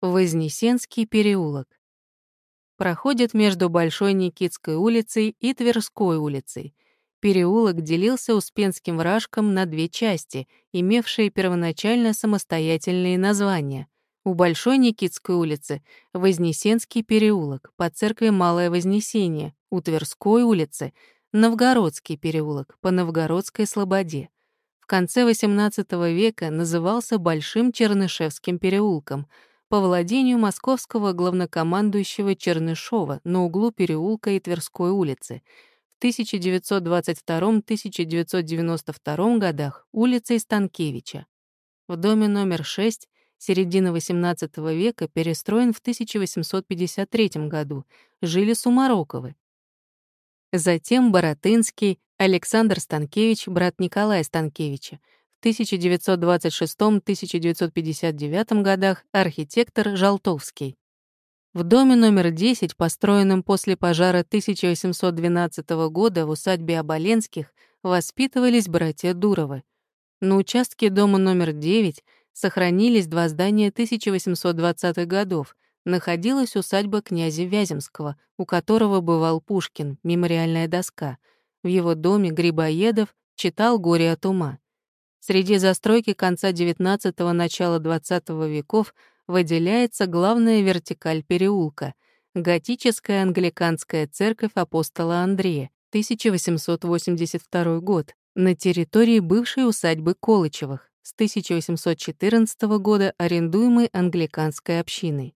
Вознесенский переулок. Проходит между Большой Никитской улицей и Тверской улицей. Переулок делился Успенским вражком на две части, имевшие первоначально самостоятельные названия. У Большой Никитской улицы — Вознесенский переулок, по церкви Малое Вознесение, у Тверской улицы — Новгородский переулок, по Новгородской Слободе. В конце XVIII века назывался Большим Чернышевским переулком — по владению московского главнокомандующего Чернышова на углу переулка и Тверской улицы. В 1922-1992 годах улицей Станкевича. В доме номер 6 середины XVIII века перестроен в 1853 году, жили Сумароковы. Затем Боротынский, Александр Станкевич, брат Николая Станкевича, 1926-1959 годах архитектор Жалтовский. В доме номер 10, построенном после пожара 1812 года в усадьбе Оболенских, воспитывались братья Дуровы. На участке дома номер 9 сохранились два здания 1820-х годов. Находилась усадьба князя Вяземского, у которого бывал Пушкин, мемориальная доска. В его доме Грибоедов читал «Горе от ума». Среди застройки конца XIX – начала XX веков выделяется главная вертикаль переулка — готическая англиканская церковь апостола Андрея, 1882 год, на территории бывшей усадьбы Колычевых, с 1814 года арендуемой англиканской общиной.